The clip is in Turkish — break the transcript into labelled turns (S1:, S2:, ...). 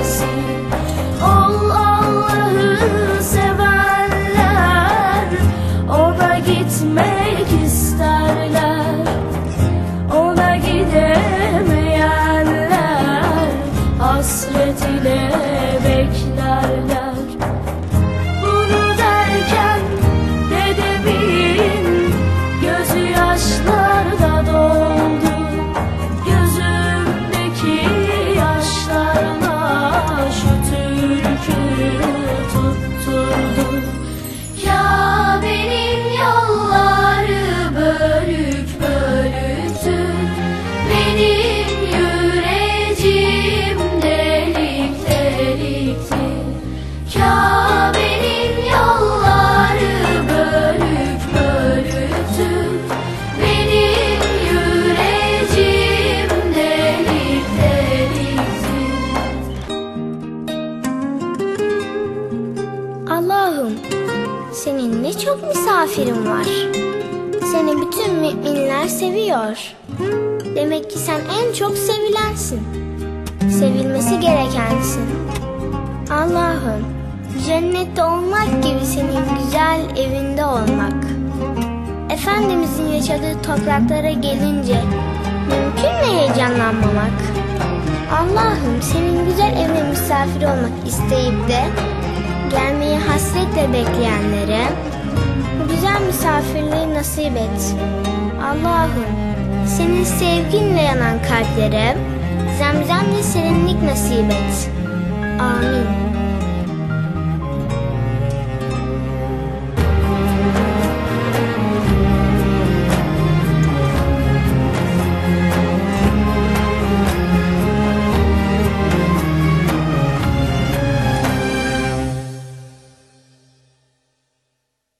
S1: esse misafirin var. Seni bütün müminler seviyor. Demek ki sen en çok sevilensin. Sevilmesi gerekensin. Allah'ım, cennette olmak gibi senin güzel evinde olmak. Efendimizin yaşadığı topraklara gelince mümkün mü heyecanlanmamak? Allah'ım senin güzel evine misafir olmak isteyip de gelmeyi hasretle bekleyenlere bu güzel misafirliği nasip et. Allah'ım senin sevginle yanan kalplere zemzem ve serinlik nasip et. Amin.